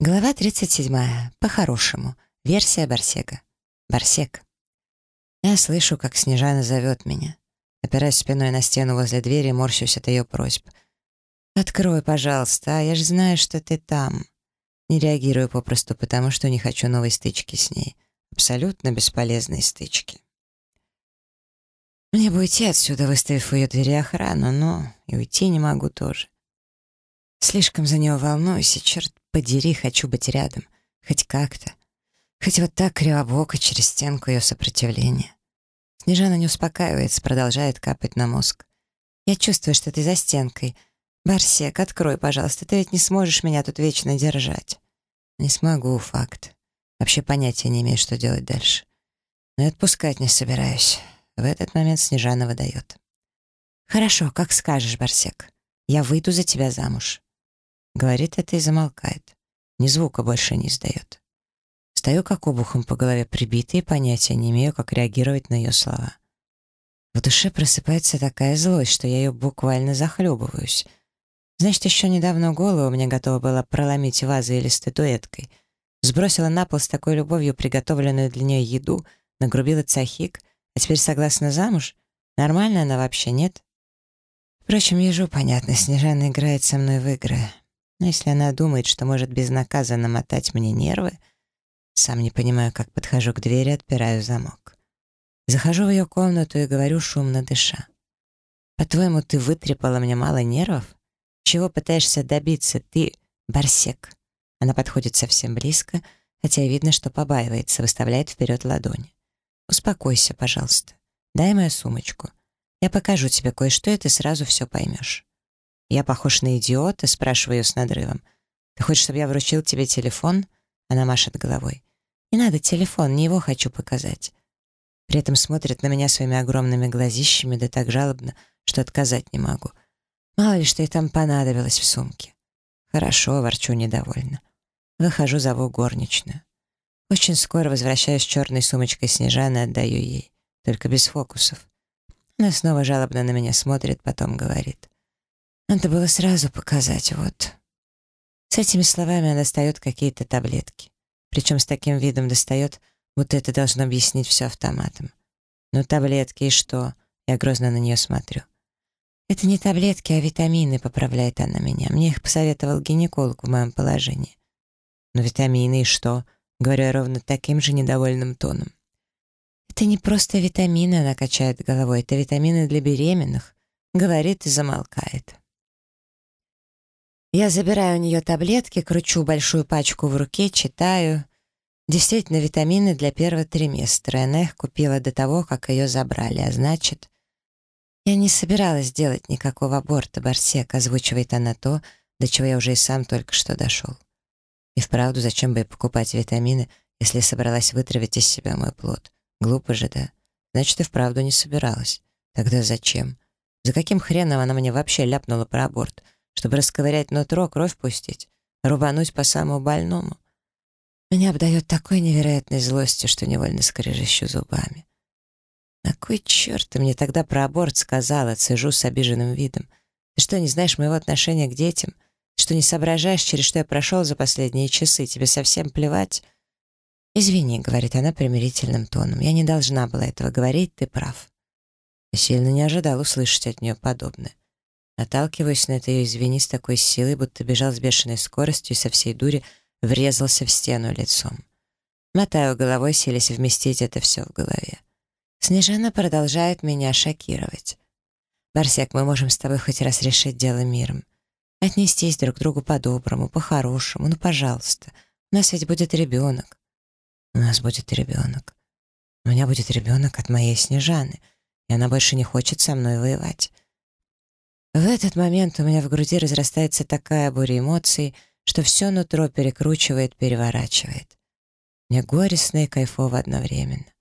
Глава 37. По-хорошему. Версия Барсега. Барсек. Я слышу, как Снежана зовет меня. Опираюсь спиной на стену возле двери и морщусь от ее просьб. «Открой, пожалуйста, а я же знаю, что ты там». Не реагирую попросту потому, что не хочу новой стычки с ней. Абсолютно бесполезные стычки. Мне бы уйти отсюда, выставив в ее двери охрану, но и уйти не могу тоже. Слишком за него волнуюсь, и, черт подери, хочу быть рядом. Хоть как-то. Хоть вот так кривобоко через стенку ее сопротивления. Снежана не успокаивается, продолжает капать на мозг. Я чувствую, что ты за стенкой. Барсек, открой, пожалуйста, ты ведь не сможешь меня тут вечно держать. Не смогу, факт. Вообще понятия не имею, что делать дальше. Но и отпускать не собираюсь. В этот момент Снежана выдает. «Хорошо, как скажешь, Барсек. Я выйду за тебя замуж». Говорит это и замолкает. Ни звука больше не издает. Стою как обухом по голове прибитый и понятия не имею, как реагировать на ее слова. В душе просыпается такая злость, что я ее буквально захлебываюсь. Значит, еще недавно голову мне готова была проломить вазой или статуэткой. Сбросила на пол с такой любовью приготовленную для нее еду, нагрубила цахик, а теперь согласна замуж? Нормально она вообще, нет? Впрочем, ежу понятно, Снежана играет со мной в игры. Но если она думает, что может безнаказанно мотать мне нервы, сам не понимаю, как подхожу к двери, отпираю замок. Захожу в ее комнату и говорю, шумно дыша. «По-твоему, ты вытрепала мне мало нервов? Чего пытаешься добиться ты, барсек?» Она подходит совсем близко, хотя видно, что побаивается, выставляет вперед ладони. «Успокойся, пожалуйста. Дай мою сумочку. Я покажу тебе кое-что, и ты сразу все поймешь». Я похож на идиота, спрашиваю ее с надрывом. Ты хочешь, чтобы я вручил тебе телефон? Она машет головой. Не надо телефон, не его хочу показать. При этом смотрит на меня своими огромными глазищами, да так жалобно, что отказать не могу. Мало ли, что ей там понадобилось в сумке. Хорошо, ворчу недовольно. Выхожу, зову горничную. Очень скоро возвращаюсь с черной сумочкой Снежаны отдаю ей. Только без фокусов. Она снова жалобно на меня смотрит, потом говорит. Надо было сразу показать, вот. С этими словами она достает какие-то таблетки. Причем с таким видом достает, будто это должно объяснить все автоматом. Ну, таблетки и что? Я грозно на нее смотрю. Это не таблетки, а витамины, поправляет она меня. Мне их посоветовал гинеколог в моем положении. Но витамины и что? Говорю я ровно таким же недовольным тоном. Это не просто витамины, она качает головой, это витамины для беременных. Говорит и замолкает. Я забираю у нее таблетки, кручу большую пачку в руке, читаю. Действительно, витамины для первого триместра. Она их купила до того, как ее забрали, а значит... Я не собиралась делать никакого аборта, Барсек, озвучивает она то, до чего я уже и сам только что дошел. И вправду, зачем бы покупать витамины, если собралась вытравить из себя мой плод? Глупо же, да? Значит, и вправду не собиралась. Тогда зачем? За каким хреном она мне вообще ляпнула про аборт? — чтобы расковырять нутро, кровь пустить, рубануть по самому больному. Меня обдает такой невероятной злостью, что невольно скрежещу зубами. На кой черт ты мне тогда про аборт сказала, цежу с обиженным видом? Ты что, не знаешь моего отношения к детям? что не соображаешь, через что я прошел за последние часы? Тебе совсем плевать?» «Извини», — говорит она примирительным тоном, — «я не должна была этого говорить, ты прав». Я сильно не ожидал услышать от нее подобное. Наталкиваюсь на это ее «извини» с такой силой, будто бежал с бешеной скоростью и со всей дури врезался в стену лицом. Мотаю головой, селись вместить это все в голове. Снежана продолжает меня шокировать. «Барсек, мы можем с тобой хоть раз решить дело миром. Отнестись друг к другу по-доброму, по-хорошему, ну, пожалуйста. У нас ведь будет ребенок». «У нас будет ребенок. У меня будет ребенок от моей Снежаны, и она больше не хочет со мной воевать». В этот момент у меня в груди разрастается такая буря эмоций, что все нутро перекручивает, переворачивает. Мне горестно и кайфово одновременно.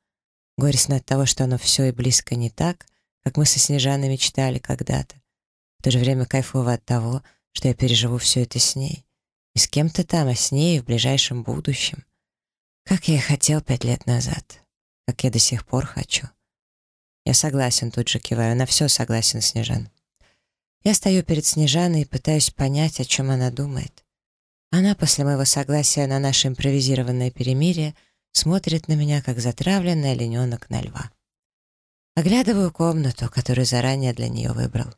Горестно от того, что оно все и близко не так, как мы со Снежаной мечтали когда-то. В то же время кайфово от того, что я переживу все это с ней. И с кем-то там, а с ней в ближайшем будущем. Как я и хотел пять лет назад. Как я до сих пор хочу. Я согласен, тут же киваю. На все согласен, Снежан. Я стою перед Снежаной и пытаюсь понять, о чем она думает. Она после моего согласия на наше импровизированное перемирие смотрит на меня, как затравленный олененок на льва. Оглядываю комнату, которую заранее для нее выбрал.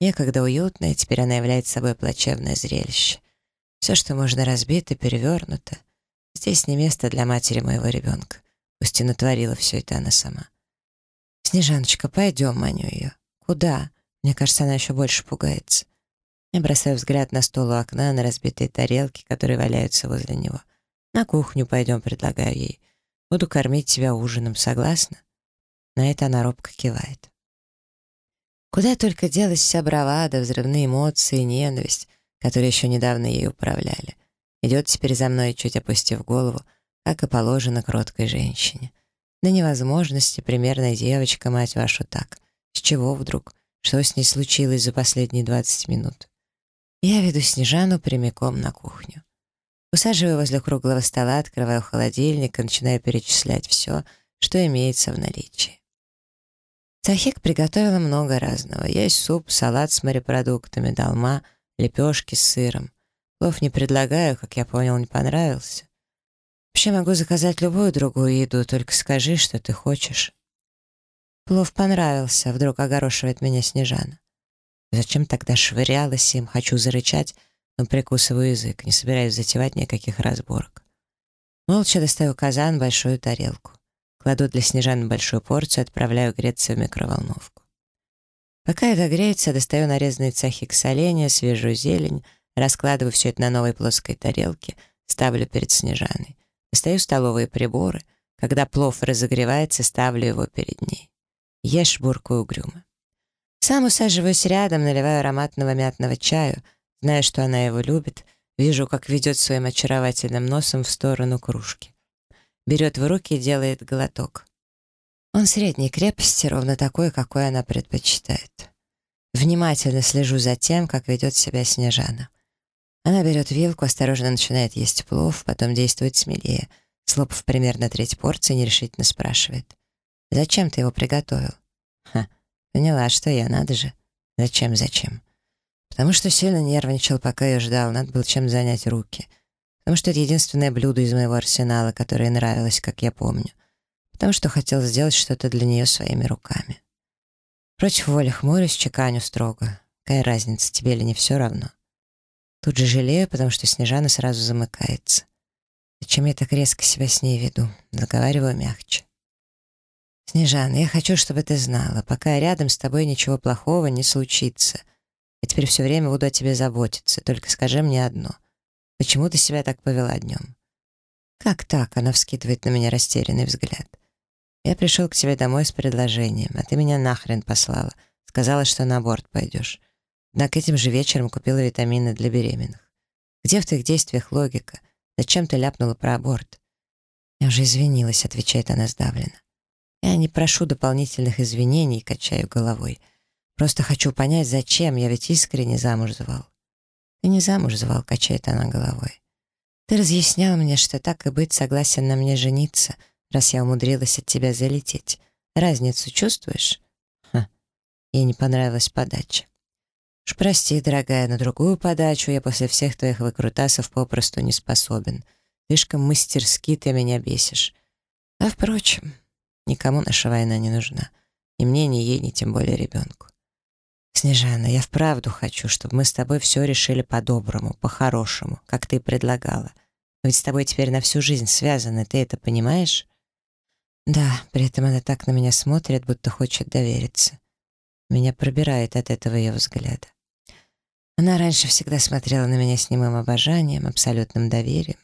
Некогда уютная, теперь она является собой плачевное зрелище. Все, что можно разбито, перевернуто. Здесь не место для матери моего ребенка. Пусть и натворила все это она сама. «Снежаночка, пойдем, маню ее». «Куда?» Мне кажется, она еще больше пугается. Я бросаю взгляд на стол у окна, на разбитые тарелки, которые валяются возле него. «На кухню пойдем», — предлагаю ей. «Буду кормить тебя ужином, согласна?» На это она робко кивает. Куда только делась вся бравада, взрывные эмоции, ненависть, которые еще недавно ей управляли. Идет теперь за мной, чуть опустив голову, как и положено кроткой женщине. До невозможности примерная девочка, мать вашу, так. С чего вдруг? Что с ней случилось за последние двадцать минут? Я веду Снежану прямиком на кухню. Усаживаю возле круглого стола, открываю холодильник и начинаю перечислять все, что имеется в наличии. Цахик приготовила много разного. Есть суп, салат с морепродуктами, долма, лепешки с сыром. Плов не предлагаю, как я понял, не понравился. Вообще могу заказать любую другую еду, только скажи, что ты хочешь. Плов понравился, вдруг огорошивает меня Снежана. Зачем тогда швырялась им? Хочу зарычать, но прикусываю язык, не собираюсь затевать никаких разборок. Молча достаю казан, большую тарелку. Кладу для Снежаны большую порцию, отправляю греться в микроволновку. Пока это греется, достаю нарезанные цахи к соленья, свежую зелень, раскладываю все это на новой плоской тарелке, ставлю перед Снежаной. Достаю столовые приборы. Когда плов разогревается, ставлю его перед ней. Ешь, буркую угрюмо. Сам усаживаюсь рядом, наливаю ароматного мятного чаю, зная, что она его любит, вижу, как ведет своим очаровательным носом в сторону кружки берет в руки и делает глоток. Он средней крепости, ровно такой, какой она предпочитает. Внимательно слежу за тем, как ведет себя Снежана. Она берет вилку, осторожно начинает есть плов, потом действует смелее. Слопав примерно треть порции, нерешительно спрашивает. «Зачем ты его приготовил?» «Ха, поняла, что я, надо же». «Зачем, зачем?» «Потому что сильно нервничал, пока я ждал, надо было чем занять руки» потому что это единственное блюдо из моего арсенала, которое нравилось, как я помню, потому что хотел сделать что-то для нее своими руками. Против воли хмурюсь, чеканю строго. Какая разница, тебе или не все равно? Тут же жалею, потому что Снежана сразу замыкается. Зачем я так резко себя с ней веду? Заговариваю мягче. «Снежана, я хочу, чтобы ты знала, пока я рядом с тобой ничего плохого не случится. Я теперь все время буду о тебе заботиться, только скажи мне одно. Почему ты себя так повела днем?» «Как так?» — она вскидывает на меня растерянный взгляд. «Я пришел к тебе домой с предложением, а ты меня нахрен послала. Сказала, что на аборт пойдешь. Однако этим же вечером купила витамины для беременных. Где в твоих действиях логика? Зачем ты ляпнула про аборт?» «Я уже извинилась», — отвечает она сдавленно. «Я не прошу дополнительных извинений», — качаю головой. «Просто хочу понять, зачем, я ведь искренне замуж звал». «Ты не замуж звал», — качает она головой. «Ты разъяснял мне, что так и быть согласен на мне жениться, раз я умудрилась от тебя залететь. Разницу чувствуешь?» «Ха, ей не понравилась подача». «Уж прости, дорогая, на другую подачу я после всех твоих выкрутасов попросту не способен. Слишком мастерски ты меня бесишь. А, впрочем, никому наша война не нужна. Ни мне, ни ей, ни тем более ребенку. «Снежана, я вправду хочу, чтобы мы с тобой все решили по-доброму, по-хорошему, как ты предлагала. Ведь с тобой теперь на всю жизнь связаны, ты это понимаешь?» «Да», при этом она так на меня смотрит, будто хочет довериться. Меня пробирает от этого ее взгляда. Она раньше всегда смотрела на меня с немым обожанием, абсолютным доверием.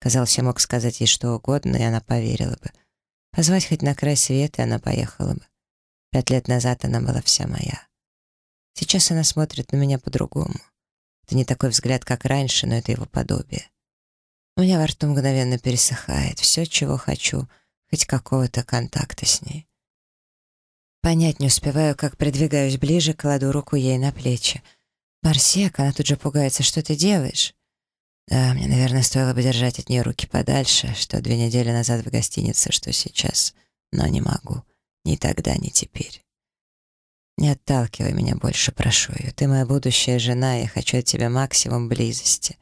Казалось, я мог сказать ей что угодно, и она поверила бы. Позвать хоть на край света, она поехала бы. Пять лет назад она была вся моя. Сейчас она смотрит на меня по-другому. Это не такой взгляд, как раньше, но это его подобие. У меня во рту мгновенно пересыхает. Все, чего хочу, хоть какого-то контакта с ней. Понять не успеваю, как придвигаюсь ближе, кладу руку ей на плечи. «Барсек», она тут же пугается, что ты делаешь? Да, мне, наверное, стоило бы держать от нее руки подальше, что две недели назад в гостинице, что сейчас. Но не могу. Ни тогда, ни теперь. Не отталкивай меня больше, прошу ее. Ты моя будущая жена, я хочу от тебя максимум близости.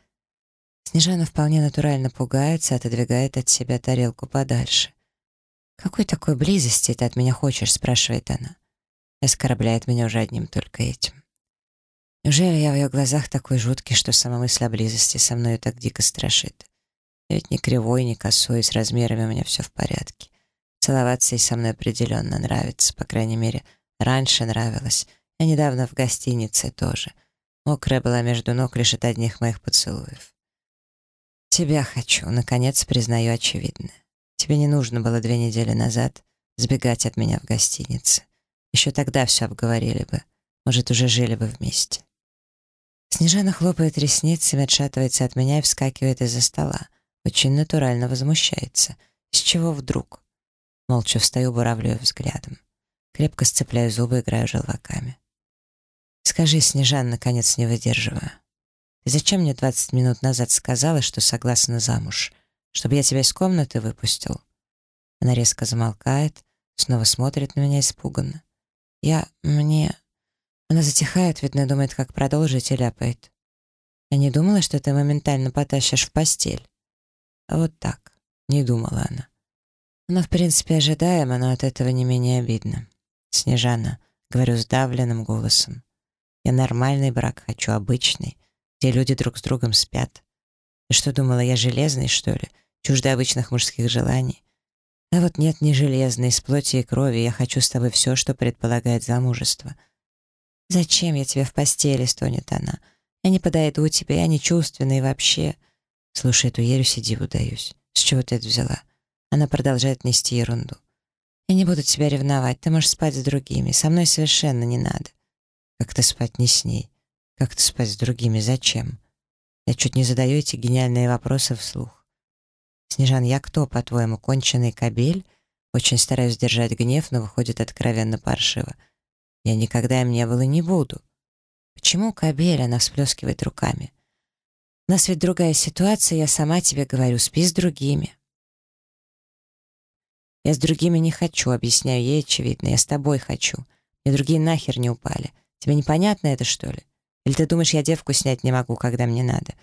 Снежана вполне натурально пугается, отодвигает от себя тарелку подальше. «Какой такой близости ты от меня хочешь?» — спрашивает она. Оскорбляет меня уже одним только этим. Неужели я в ее глазах такой жуткий, что сама мысль о близости со мной так дико страшит? Я ведь не кривой, не косой, с размерами у меня все в порядке. Целоваться и со мной определенно нравится, по крайней мере, раньше нравилось. Я недавно в гостинице тоже. Мокрая была между ног лишь от одних моих поцелуев. Тебя хочу, наконец признаю очевидное. Тебе не нужно было две недели назад сбегать от меня в гостинице. Еще тогда все обговорили бы. Может, уже жили бы вместе. Снежана хлопает ресницами, отшатывается от меня и вскакивает из-за стола. Очень натурально возмущается. С чего вдруг? Молча встаю, буравлю взглядом. Крепко сцепляю зубы, играю желваками. «Скажи, Снежан, наконец не выдерживаю. Ты зачем мне двадцать минут назад сказала, что согласна замуж? Чтобы я тебя из комнаты выпустил?» Она резко замолкает, снова смотрит на меня испуганно. «Я... мне...» Она затихает, видно, думает, как продолжить, и ляпает. «Я не думала, что ты моментально потащишь в постель». Вот так. Не думала она. Она, в принципе, ожидаема, но от этого не менее обидно. «Снежана», — говорю сдавленным голосом, «я нормальный брак хочу, обычный, где люди друг с другом спят. Ты что, думала, я железный, что ли, чуждый обычных мужских желаний? А вот нет, не железный, из плоти и крови, я хочу с тобой все, что предполагает замужество». «Зачем я тебе в постели?» — стонет она. «Я не подойду тебе, я не чувственный вообще». «Слушай, эту ересь и диву даюсь. С чего ты это взяла?» Она продолжает нести ерунду. «Я не буду тебя ревновать, ты можешь спать с другими. Со мной совершенно не надо». «Как-то спать не с ней. Как-то спать с другими. Зачем?» Я чуть не задаю эти гениальные вопросы вслух. «Снежан, я кто, по-твоему, конченый кобель?» Очень стараюсь держать гнев, но выходит откровенно паршиво. Я никогда им не был и не буду. Почему кобель? Она всплескивает руками. У нас ведь другая ситуация, я сама тебе говорю, спи с другими. Я с другими не хочу, объясняю ей очевидно, я с тобой хочу. Мне другие нахер не упали. Тебе непонятно это, что ли? Или ты думаешь, я девку снять не могу, когда мне надо?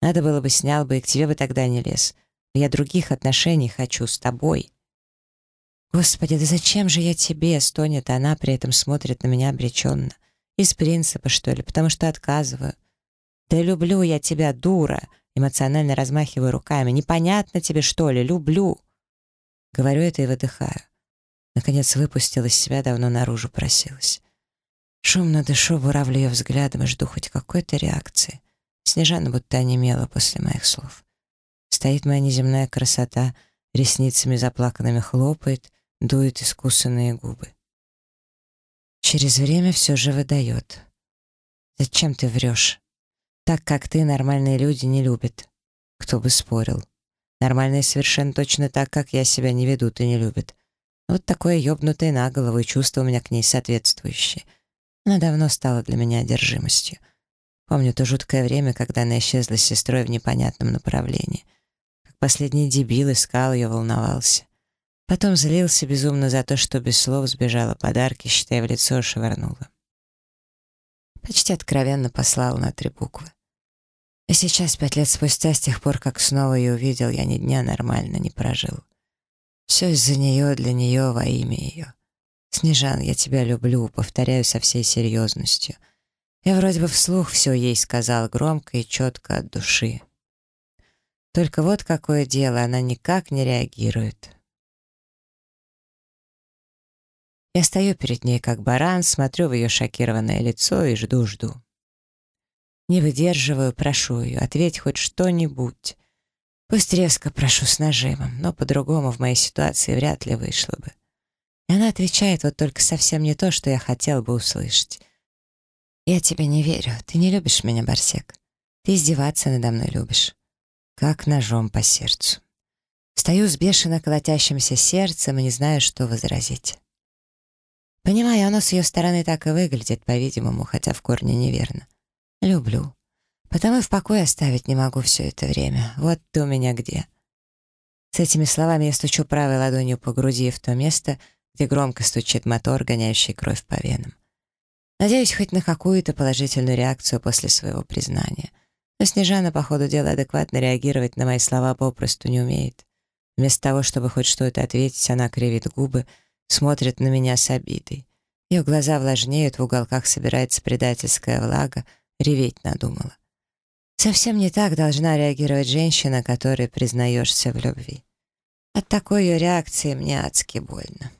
Надо было бы, снял бы, и к тебе бы тогда не лез. Но я других отношений хочу с тобой. «Господи, да зачем же я тебе?» — стонет, она при этом смотрит на меня обреченно. «Из принципа, что ли? Потому что отказываю». «Да люблю я тебя, дура!» Эмоционально размахиваю руками. «Непонятно тебе, что ли? Люблю!» Говорю это и выдыхаю. Наконец выпустила из себя, давно наружу просилась. Шумно дышу, буравлю ее взглядом и жду хоть какой-то реакции. Снежана будто онемела после моих слов. Стоит моя неземная красота, ресницами заплаканными хлопает, дует искусанные губы. Через время все же выдает. «Зачем ты врешь? Так, как ты, нормальные люди не любят. Кто бы спорил. Нормальные совершенно точно так, как я себя не ведут и не любят. Вот такое ёбнутое на голову, и чувство у меня к ней соответствующее. Она давно стала для меня одержимостью. Помню то жуткое время, когда она исчезла с сестрой в непонятном направлении. Как последний дебил искал ее, волновался. Потом злился безумно за то, что без слов сбежала подарки, считая в лицо, швырнула. Почти откровенно послал на три буквы. И сейчас, пять лет спустя, с тех пор, как снова ее увидел, я ни дня нормально не прожил. Все из-за нее, для нее, во имя ее. «Снежан, я тебя люблю», — повторяю со всей серьезностью. Я вроде бы вслух все ей сказал громко и четко от души. Только вот какое дело, она никак не реагирует. Я стою перед ней как баран, смотрю в ее шокированное лицо и жду-жду. Не выдерживаю, прошу ее, ответь хоть что-нибудь. Пусть резко прошу с нажимом, но по-другому в моей ситуации вряд ли вышло бы. И она отвечает вот только совсем не то, что я хотел бы услышать. «Я тебе не верю. Ты не любишь меня, Барсек. Ты издеваться надо мной любишь. Как ножом по сердцу. Стою с бешено колотящимся сердцем и не знаю, что возразить. Понимаю, оно с ее стороны так и выглядит, по-видимому, хотя в корне неверно. Люблю. Потому и в покое оставить не могу все это время. Вот ты у меня где. С этими словами я стучу правой ладонью по груди в то место, где громко стучит мотор, гоняющий кровь по венам. Надеюсь хоть на какую-то положительную реакцию после своего признания. Но Снежана, по ходу дела, адекватно реагировать на мои слова попросту не умеет. Вместо того, чтобы хоть что-то ответить, она кривит губы, смотрит на меня с обидой. Ее глаза влажнеют, в уголках собирается предательская влага, реветь надумала. Совсем не так должна реагировать женщина, которой признаешься в любви. От такой ее реакции мне адски больно.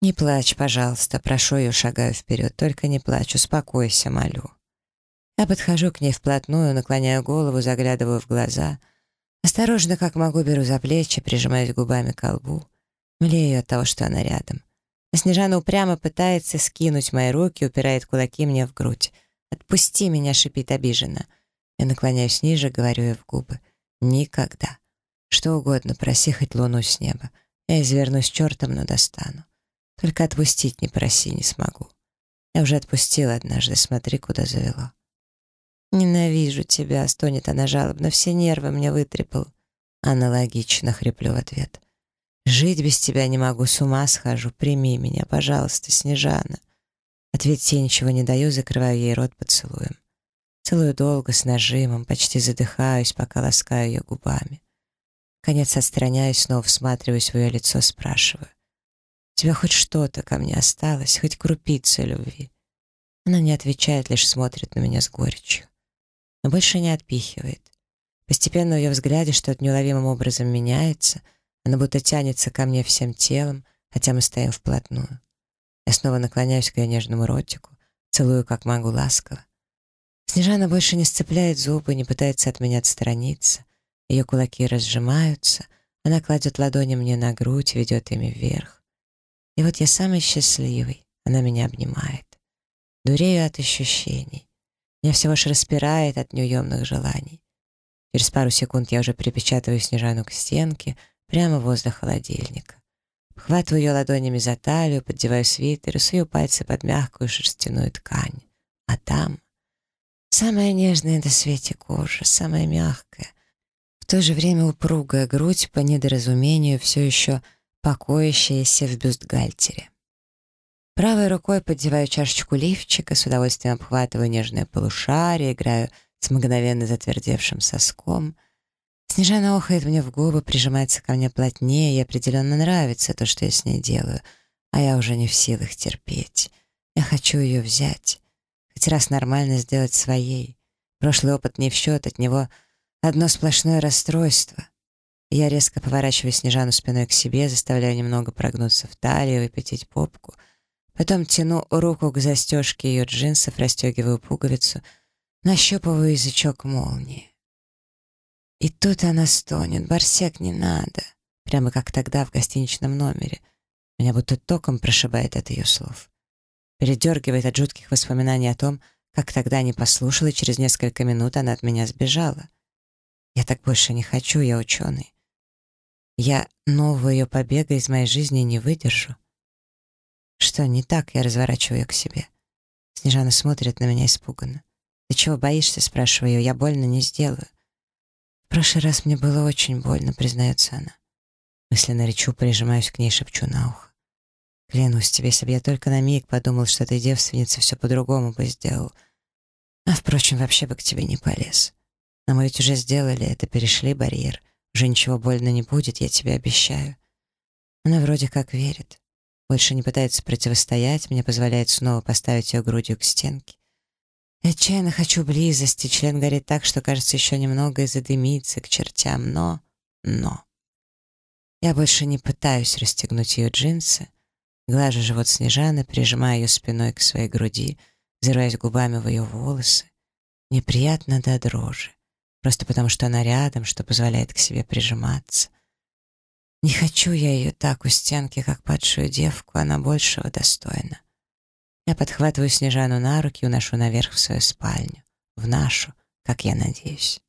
«Не плачь, пожалуйста, прошу ее, шагаю вперед, только не плачь, успокойся, молю». Я подхожу к ней вплотную, наклоняю голову, заглядываю в глаза. Осторожно, как могу, беру за плечи, прижимаюсь губами к лбу. Млею от того, что она рядом. А Снежана упрямо пытается скинуть мои руки, упирает кулаки мне в грудь. «Отпусти меня!» — шипит обиженно. Я наклоняюсь ниже, говорю ей в губы. «Никогда. Что угодно, проси хоть луну с неба. Я извернусь чертом, но достану. Только отпустить не проси, не смогу. Я уже отпустила однажды, смотри, куда завело». «Ненавижу тебя», — стонет она жалобно, все нервы мне вытрепал. Аналогично хриплю в ответ. «Жить без тебя не могу, с ума схожу. Прими меня, пожалуйста, Снежана». Ответить я ничего не даю, закрываю ей рот поцелуем. Целую долго, с нажимом, почти задыхаюсь, пока ласкаю ее губами. Конец отстраняюсь, снова всматриваюсь в ее лицо, спрашиваю. «У тебя хоть что-то ко мне осталось, хоть крупица любви?» Она не отвечает, лишь смотрит на меня с горечью но больше не отпихивает. Постепенно в ее взгляде что-то неуловимым образом меняется, она будто тянется ко мне всем телом, хотя мы стоим вплотную. Я снова наклоняюсь к ее нежному ротику, целую как могу ласково. Снежана больше не сцепляет зубы, не пытается от меня отстраниться. Ее кулаки разжимаются, она кладет ладони мне на грудь, ведет ими вверх. И вот я самый счастливый, она меня обнимает. Дурею от ощущений. Меня всего лишь распирает от неуемных желаний. Через пару секунд я уже припечатываю Снежану к стенке, прямо возле холодильника. Хватываю ее ладонями за талию, поддеваю свитер и сую пальцы под мягкую шерстяную ткань. А там самая нежная на свете кожа, самая мягкая. В то же время упругая грудь по недоразумению все еще покоящаяся в бюстгальтере. Правой рукой поддеваю чашечку лифчика, с удовольствием обхватываю нежное полушарие, играю с мгновенно затвердевшим соском. Снежана охает мне в губы, прижимается ко мне плотнее, и определенно нравится то, что я с ней делаю, а я уже не в силах терпеть. Я хочу ее взять, хоть раз нормально сделать своей. Прошлый опыт не в счет, от него одно сплошное расстройство. Я резко поворачиваю Снежану спиной к себе, заставляю немного прогнуться в талию, выпятить попку — Потом тяну руку к застежке ее джинсов, расстегиваю пуговицу, нащупываю язычок молнии. И тут она стонет. «Барсек, не надо!» Прямо как тогда в гостиничном номере. Меня будто током прошибает от ее слов. Передергивает от жутких воспоминаний о том, как тогда не послушала, и через несколько минут она от меня сбежала. Я так больше не хочу, я ученый. Я нового ее побега из моей жизни не выдержу. Что не так, я разворачиваю ее к себе. Снежана смотрит на меня испуганно. «Ты чего боишься?» — спрашиваю ее. «Я больно не сделаю». «В прошлый раз мне было очень больно», — признается она. Мысленно речу, прижимаюсь к ней, шепчу на ухо. «Клянусь тебе, если бы я только на миг подумал, что ты девственница, все по-другому бы сделал. А, впрочем, вообще бы к тебе не полез. Но мы ведь уже сделали это, перешли барьер. Уже ничего больно не будет, я тебе обещаю». Она вроде как верит. Больше не пытается противостоять, мне позволяет снова поставить ее грудью к стенке. Я отчаянно хочу близости, член горит так, что, кажется, еще немного и задымится к чертям, но... но... Я больше не пытаюсь расстегнуть ее джинсы, глажу живот Снежаны, прижимая ее спиной к своей груди, взрываясь губами в ее волосы. Мне приятно до дрожи, просто потому что она рядом, что позволяет к себе прижиматься. Не хочу я ее так у стенки, как падшую девку, она большего достойна. Я подхватываю Снежану на руки и уношу наверх в свою спальню. В нашу, как я надеюсь.